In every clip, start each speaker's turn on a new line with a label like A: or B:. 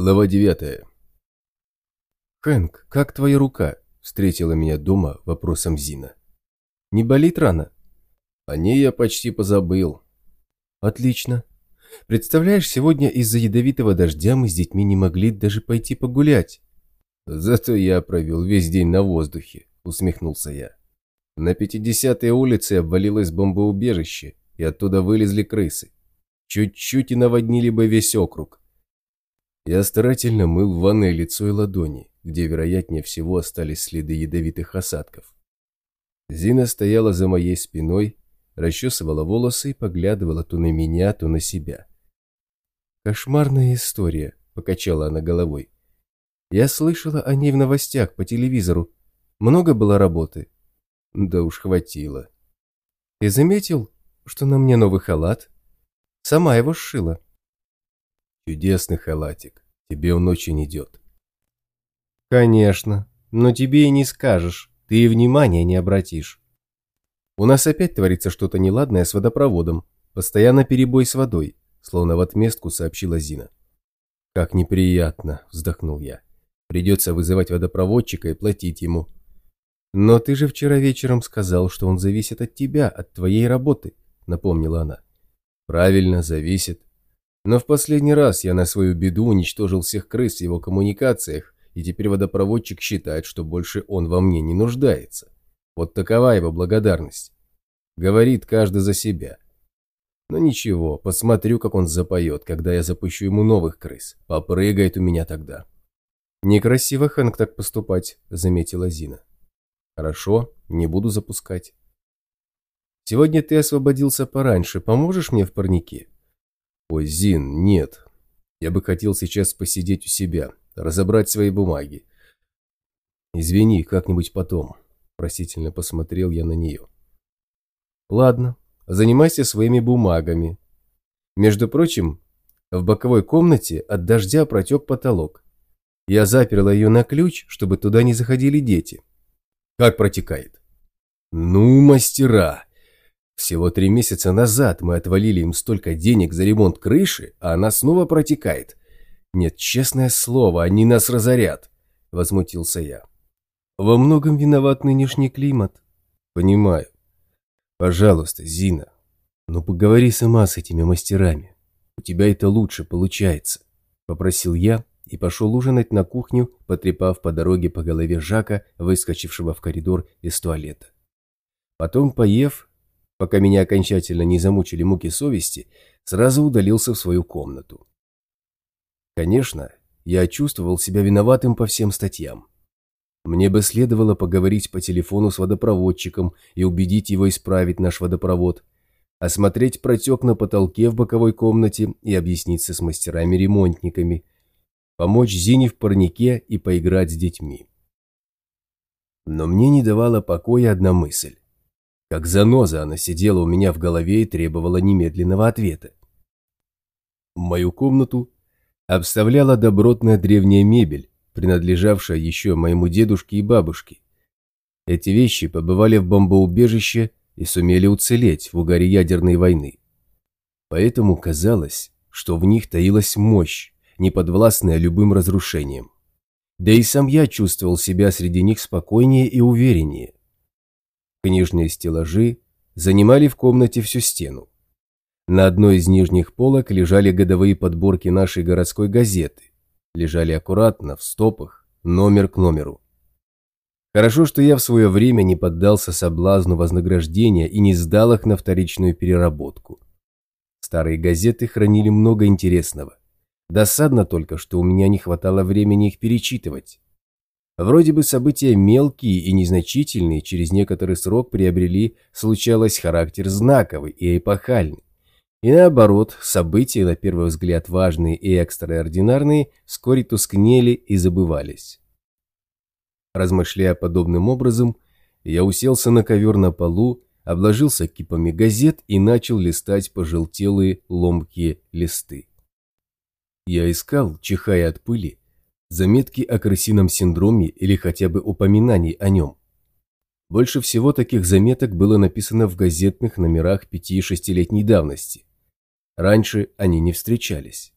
A: Глава девятая. «Хэнк, как твоя рука?» – встретила меня дома вопросом Зина. «Не болит рана?» «О ней я почти позабыл». «Отлично. Представляешь, сегодня из-за ядовитого дождя мы с детьми не могли даже пойти погулять». «Зато я провел весь день на воздухе», – усмехнулся я. На 50-й улице обвалилось бомбоубежище, и оттуда вылезли крысы. Чуть-чуть и наводнили бы весь округ. Я старательно мыл в ванной лицо и ладони, где, вероятнее всего, остались следы ядовитых осадков. Зина стояла за моей спиной, расчесывала волосы и поглядывала то на меня, то на себя. «Кошмарная история», — покачала она головой. «Я слышала о ней в новостях по телевизору. Много было работы?» «Да уж хватило». «Ты заметил, что на мне новый халат?» «Сама его сшила». Чудесный халатик. Тебе он очень идет.
B: Конечно, но тебе и не скажешь. Ты и внимания не обратишь.
A: У нас опять творится что-то неладное с водопроводом. Постоянно перебой с водой, словно в отместку сообщила Зина. Как неприятно, вздохнул я. Придется вызывать водопроводчика и платить ему. Но ты же вчера вечером сказал, что он зависит от тебя, от твоей работы, напомнила она. Правильно, зависит. Но в последний раз я на свою беду уничтожил всех крыс в его коммуникациях, и теперь водопроводчик считает, что больше он во мне не нуждается. Вот такова его благодарность. Говорит каждый за себя. Но ничего, посмотрю, как он запоет, когда я запущу ему новых крыс. Попрыгает у меня тогда.
B: Некрасиво, Хэнк, так поступать, заметила Зина.
A: Хорошо, не буду запускать.
B: Сегодня ты освободился пораньше, поможешь мне в парнике?
A: «Ой, Зин, нет. Я бы хотел сейчас посидеть у себя, разобрать свои бумаги. Извини, как-нибудь потом». Просительно посмотрел я на нее.
B: «Ладно, занимайся своими бумагами. Между прочим, в боковой комнате от дождя протек потолок. Я заперла ее на ключ, чтобы туда не заходили дети.
A: Как протекает? Ну, мастера! Всего три месяца назад мы отвалили им столько денег за ремонт крыши, а она снова протекает. Нет, честное слово, они нас разорят, возмутился я.
B: Во многом виноват нынешний климат.
A: Понимаю. Пожалуйста, Зина, ну поговори сама с этими мастерами. У тебя это лучше получается, попросил я и пошел ужинать на кухню, потрепав по дороге по голове Жака, выскочившего в коридор из туалета. Потом, поев, пока меня окончательно не замучили муки совести, сразу удалился в свою комнату. Конечно, я чувствовал себя виноватым по всем статьям. Мне бы следовало поговорить по телефону с водопроводчиком и убедить его исправить наш водопровод, осмотреть протек на потолке в боковой комнате и объясниться с мастерами-ремонтниками, помочь Зине в парнике и поиграть с детьми. Но мне не давала покоя одна мысль. Как заноза она сидела у меня в голове и требовала немедленного ответа. Мою комнату обставляла добротная древняя мебель, принадлежавшая еще моему дедушке и бабушке. Эти вещи побывали в бомбоубежище и сумели уцелеть в угаре ядерной войны. Поэтому казалось, что в них таилась мощь, неподвластная любым разрушениям. Да и сам я чувствовал себя среди них спокойнее и увереннее. Книжные стеллажи занимали в комнате всю стену. На одной из нижних полок лежали годовые подборки нашей городской газеты. Лежали аккуратно, в стопах, номер к номеру. Хорошо, что я в свое время не поддался соблазну вознаграждения и не сдал их на вторичную переработку. Старые газеты хранили много интересного. Досадно только, что у меня не хватало времени их перечитывать. Вроде бы события мелкие и незначительные через некоторый срок приобрели, случалось, характер знаковый и эпохальный. И наоборот, события, на первый взгляд важные и экстраординарные, вскоре тускнели и забывались. Размышляя подобным образом, я уселся на ковер на полу, обложился кипами газет и начал листать пожелтелые ломкие листы. Я искал, чихая от пыли, заметки о крысином синдроме или хотя бы упоминаний о нем. Больше всего таких заметок было написано в газетных номерах 5- и 6-летней давности. Раньше они не встречались.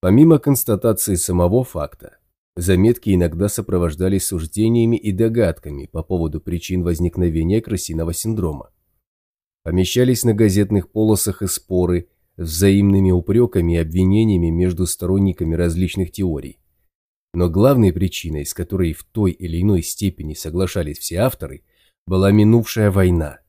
A: Помимо констатации самого факта, заметки иногда сопровождались суждениями и догадками по поводу причин возникновения крысиного синдрома. Помещались на газетных полосах и споры с взаимными упреками и обвинениями между сторонниками различных теорий. Но главной причиной, с которой в той или иной степени соглашались все авторы, была минувшая война.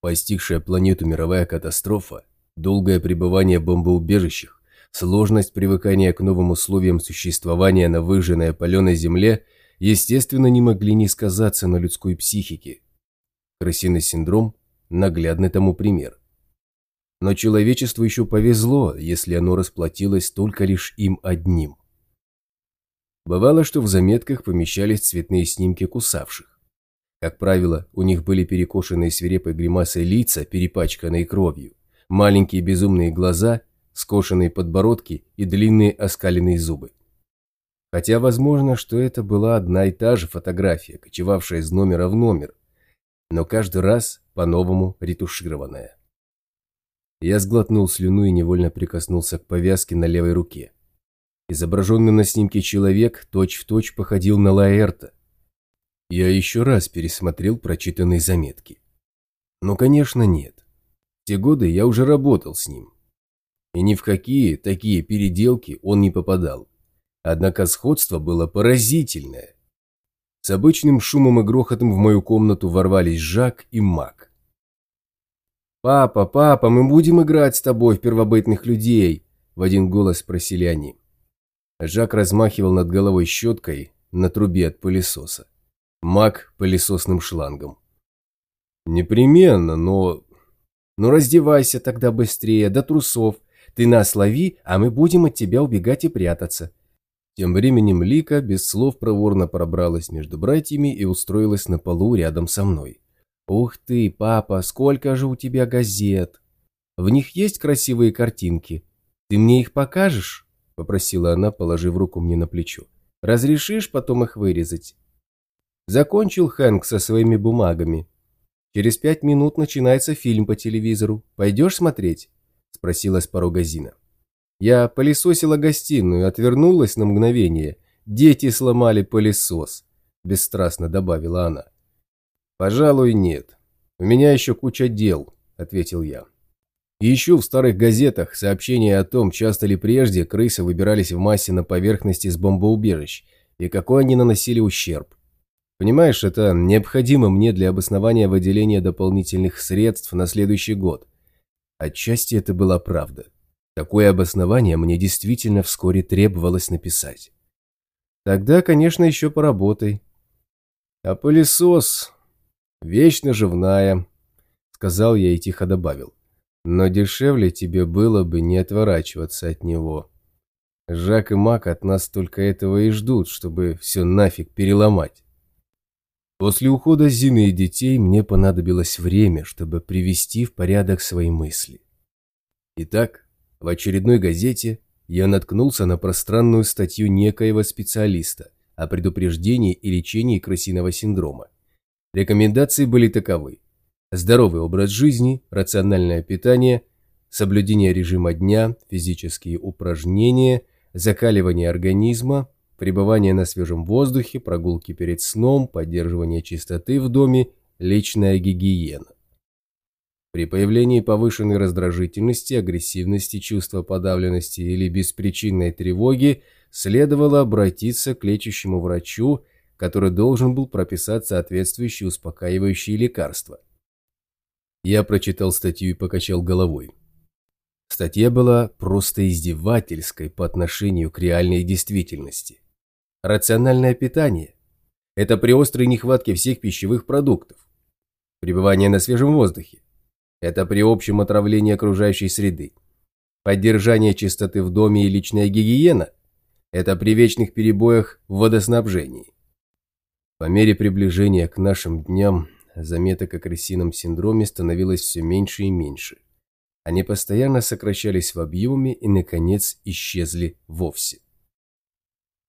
A: Постигшая планету мировая катастрофа, долгое пребывание в бомбоубежищах, сложность привыкания к новым условиям существования на выжженной опаленной земле, естественно, не могли не сказаться на людской психике. Крысиный синдром – наглядный тому пример. Но человечеству еще повезло, если оно расплатилось только лишь им одним. Бывало, что в заметках помещались цветные снимки кусавших. Как правило, у них были перекошенные свирепой гримасой лица, перепачканные кровью, маленькие безумные глаза, скошенные подбородки и длинные оскаленные зубы. Хотя возможно, что это была одна и та же фотография, кочевавшая из номера в номер, но каждый раз по-новому ретушированная. Я сглотнул слюну и невольно прикоснулся к повязке на левой руке. Изображенный на снимке человек точь-в-точь точь походил на Лаэрта. Я еще раз пересмотрел прочитанные заметки. Но, конечно, нет. В те годы я уже работал с ним. И ни в какие такие переделки он не попадал. Однако сходство было поразительное. С обычным шумом и грохотом в мою комнату ворвались Жак и Мак. «Папа, папа, мы будем играть с тобой в первобытных людей?» В один голос спросили они. Жак размахивал над головой щеткой на трубе от пылесоса. Мак пылесосным шлангом. «Непременно, но...» «Ну раздевайся тогда быстрее, до трусов. Ты нас лови, а мы будем от тебя убегать и прятаться». Тем временем Лика без слов проворно пробралась между братьями и устроилась на полу рядом со мной. «Ух ты, папа, сколько же у тебя газет! В них есть красивые картинки. Ты мне их покажешь?» – попросила она, положив руку мне на плечо. «Разрешишь потом их вырезать?» Закончил Хэнк со своими бумагами. «Через пять минут начинается фильм по телевизору. Пойдешь смотреть?» – спросила с порога Зина. Я пылесосила гостиную, отвернулась на мгновение. «Дети сломали пылесос», – бесстрастно добавила она. «Пожалуй, нет. У меня еще куча дел», — ответил я. И ищу в старых газетах сообщения о том, часто ли прежде крысы выбирались в массе на поверхности с бомбоубежищ и какой они наносили ущерб. Понимаешь, это необходимо мне для обоснования выделения дополнительных средств на следующий год. Отчасти это была правда. Такое обоснование мне действительно вскоре требовалось написать. Тогда, конечно, еще поработай. А пылесос «Вещь наживная», — сказал я и тихо добавил. «Но дешевле тебе было бы не отворачиваться от него. Жак и Мак от нас только этого и ждут, чтобы все нафиг переломать». После ухода Зины и детей мне понадобилось время, чтобы привести в порядок свои мысли. Итак, в очередной газете я наткнулся на пространную статью некоего специалиста о предупреждении и лечении крысиного синдрома. Рекомендации были таковы. Здоровый образ жизни, рациональное питание, соблюдение режима дня, физические упражнения, закаливание организма, пребывание на свежем воздухе, прогулки перед сном, поддерживание чистоты в доме, личная гигиена. При появлении повышенной раздражительности, агрессивности, чувства подавленности или беспричинной тревоги следовало обратиться к лечащему врачу который должен был прописать соответствующие успокаивающие лекарства. Я прочитал статью и покачал головой. Статья была просто издевательской по отношению к реальной действительности. Рациональное питание – это при острой нехватке всех пищевых продуктов. Пребывание на свежем воздухе – это при общем отравлении окружающей среды. Поддержание чистоты в доме и личная гигиена – это при вечных перебоях в водоснабжении. По мере приближения к нашим дням заметок о крысином синдроме становилось все меньше и меньше. Они постоянно сокращались в объеме и, наконец, исчезли вовсе.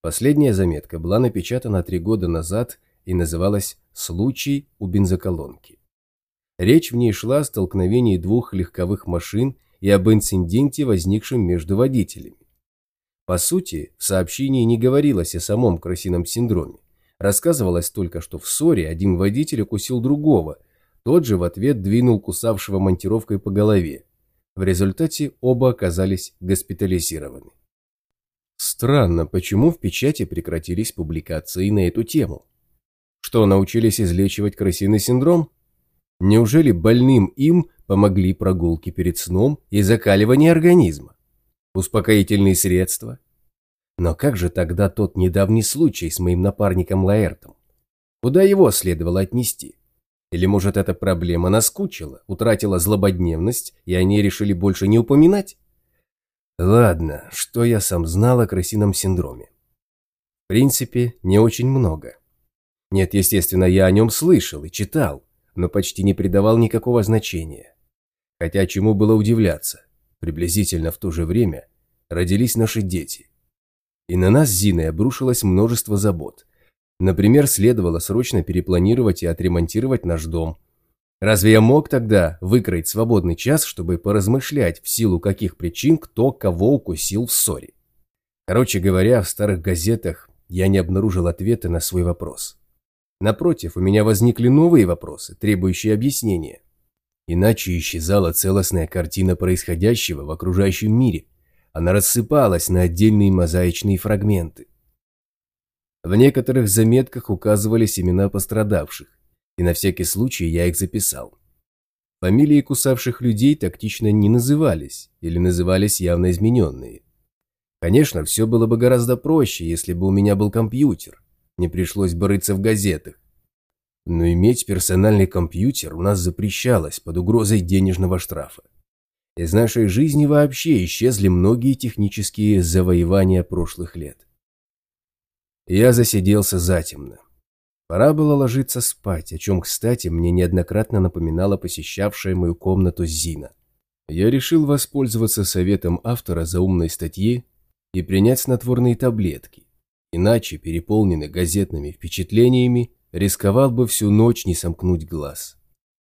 A: Последняя заметка была напечатана три года назад и называлась «Случай у бензоколонки». Речь в ней шла о столкновении двух легковых машин и об инциденте, возникшем между водителями. По сути, в сообщении не говорилось о самом крысином синдроме. Рассказывалось только, что в ссоре один водитель укусил другого, тот же в ответ двинул кусавшего монтировкой по голове. В результате оба оказались госпитализированы. Странно, почему в печати прекратились публикации на эту тему? Что, научились излечивать крысиный синдром? Неужели больным им помогли прогулки перед сном и закаливание организма? Успокоительные средства? Но как же тогда тот недавний случай с моим напарником Лаэртом? Куда его следовало отнести? Или, может, эта проблема наскучила, утратила злободневность, и они решили больше не упоминать? Ладно, что я сам знал о крысином синдроме? В принципе, не очень много. Нет, естественно, я о нем слышал и читал, но почти не придавал никакого значения. Хотя чему было удивляться? Приблизительно в то же время родились наши дети. И на нас с Зиной обрушилось множество забот. Например, следовало срочно перепланировать и отремонтировать наш дом. Разве я мог тогда выкроить свободный час, чтобы поразмышлять, в силу каких причин кто кого укусил в ссоре? Короче говоря, в старых газетах я не обнаружил ответа на свой вопрос. Напротив, у меня возникли новые вопросы, требующие объяснения. Иначе исчезала целостная картина происходящего в окружающем мире. Она рассыпалась на отдельные мозаичные фрагменты. В некоторых заметках указывались имена пострадавших, и на всякий случай я их записал. Фамилии кусавших людей тактично не назывались, или назывались явно измененные. Конечно, все было бы гораздо проще, если бы у меня был компьютер, не пришлось бы рыться в газетах. Но иметь персональный компьютер у нас запрещалось под угрозой денежного штрафа. Из нашей жизни вообще исчезли многие технические завоевания прошлых лет. Я засиделся затемно. Пора было ложиться спать, о чем, кстати, мне неоднократно напоминала посещавшая мою комнату Зина. Я решил воспользоваться советом автора заумной статьи и принять снотворные таблетки, Иначе, переполненный газетными впечатлениями, рисковал бы всю ночь не сомкнуть глаз.